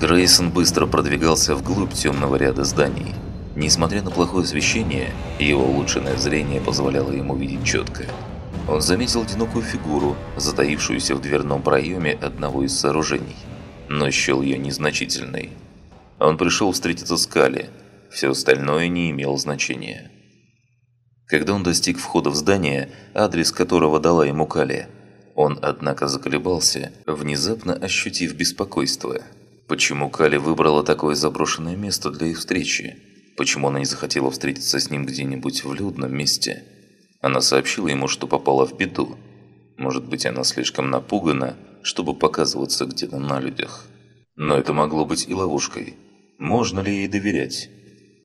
Грейсон быстро продвигался вглубь темного ряда зданий. Несмотря на плохое освещение, его улучшенное зрение позволяло ему видеть четко. Он заметил одинокую фигуру, затаившуюся в дверном проеме одного из сооружений, но счел ее незначительной. Он пришел встретиться с Кали, все остальное не имело значения. Когда он достиг входа в здание, адрес которого дала ему Кали, он, однако, заколебался, внезапно ощутив беспокойство. Почему Кали выбрала такое заброшенное место для их встречи? Почему она не захотела встретиться с ним где-нибудь в людном месте? Она сообщила ему, что попала в беду. Может быть, она слишком напугана, чтобы показываться где-то на людях. Но это могло быть и ловушкой. Можно ли ей доверять?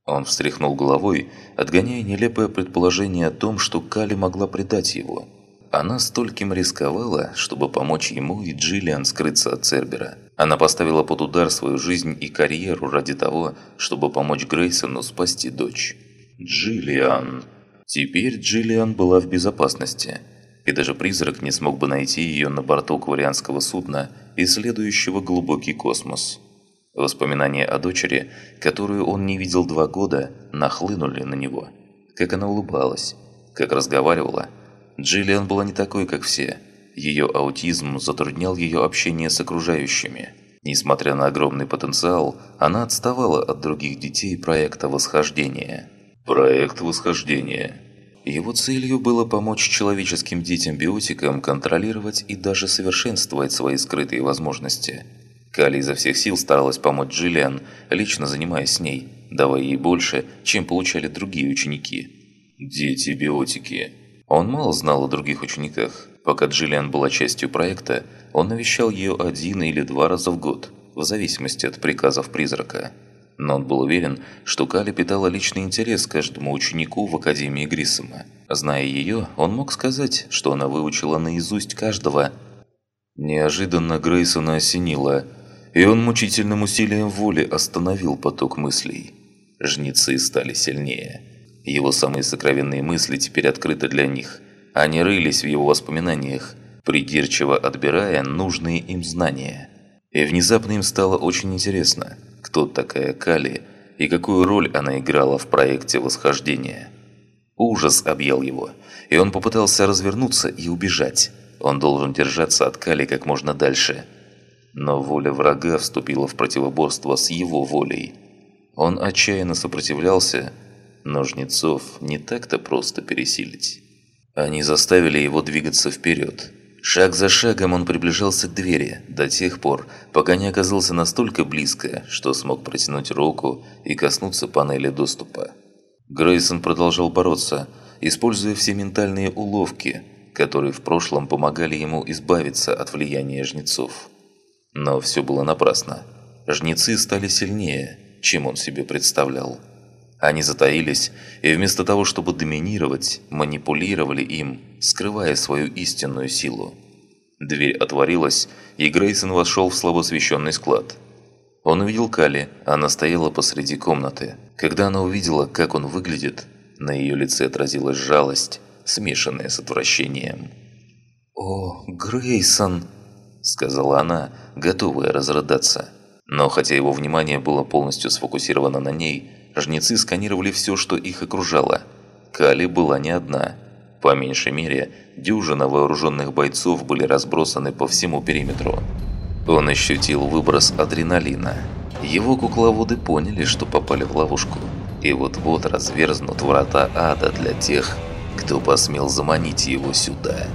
Он встряхнул головой, отгоняя нелепое предположение о том, что Кали могла предать его. Она стольким рисковала, чтобы помочь ему и Джиллиан скрыться от Цербера. Она поставила под удар свою жизнь и карьеру ради того, чтобы помочь Грейсону спасти дочь. Джиллиан. Теперь Джиллиан была в безопасности. И даже призрак не смог бы найти ее на борту кварианского судна, исследующего глубокий космос. Воспоминания о дочери, которую он не видел два года, нахлынули на него. Как она улыбалась, как разговаривала. Джиллиан была не такой, как все – ее аутизм затруднял ее общение с окружающими. Несмотря на огромный потенциал, она отставала от других детей проекта восхождения. Проект восхождения. Его целью было помочь человеческим детям-биотикам контролировать и даже совершенствовать свои скрытые возможности. Кали изо всех сил старалась помочь Джиллиан, лично занимаясь с ней, давая ей больше, чем получали другие ученики. Дети-биотики. Он мало знал о других учениках, Пока Джиллиан была частью проекта, он навещал ее один или два раза в год, в зависимости от приказов призрака. Но он был уверен, что Кали питала личный интерес к каждому ученику в Академии Гриссома. Зная ее, он мог сказать, что она выучила наизусть каждого. Неожиданно Грейсона осенило, и он мучительным усилием воли остановил поток мыслей. Жнецы стали сильнее. Его самые сокровенные мысли теперь открыты для них. Они рылись в его воспоминаниях, придирчиво отбирая нужные им знания. И внезапно им стало очень интересно, кто такая Кали и какую роль она играла в проекте восхождения. Ужас объел его, и он попытался развернуться и убежать. Он должен держаться от Кали как можно дальше. Но воля врага вступила в противоборство с его волей. Он отчаянно сопротивлялся, но жнецов не так-то просто пересилить. Они заставили его двигаться вперед. Шаг за шагом он приближался к двери, до тех пор, пока не оказался настолько близко, что смог протянуть руку и коснуться панели доступа. Грейсон продолжал бороться, используя все ментальные уловки, которые в прошлом помогали ему избавиться от влияния жнецов. Но все было напрасно. Жнецы стали сильнее, чем он себе представлял. Они затаились и вместо того, чтобы доминировать, манипулировали им, скрывая свою истинную силу. Дверь отворилась, и Грейсон вошел в слабо освещенный склад. Он увидел Кали, она стояла посреди комнаты. Когда она увидела, как он выглядит, на ее лице отразилась жалость, смешанная с отвращением. «О, Грейсон!» – сказала она, готовая разрыдаться. Но хотя его внимание было полностью сфокусировано на ней, Жнецы сканировали все, что их окружало. Кали была не одна. По меньшей мере, дюжина вооруженных бойцов были разбросаны по всему периметру. Он ощутил выброс адреналина. Его кукловоды поняли, что попали в ловушку. И вот-вот разверзнут врата ада для тех, кто посмел заманить его сюда.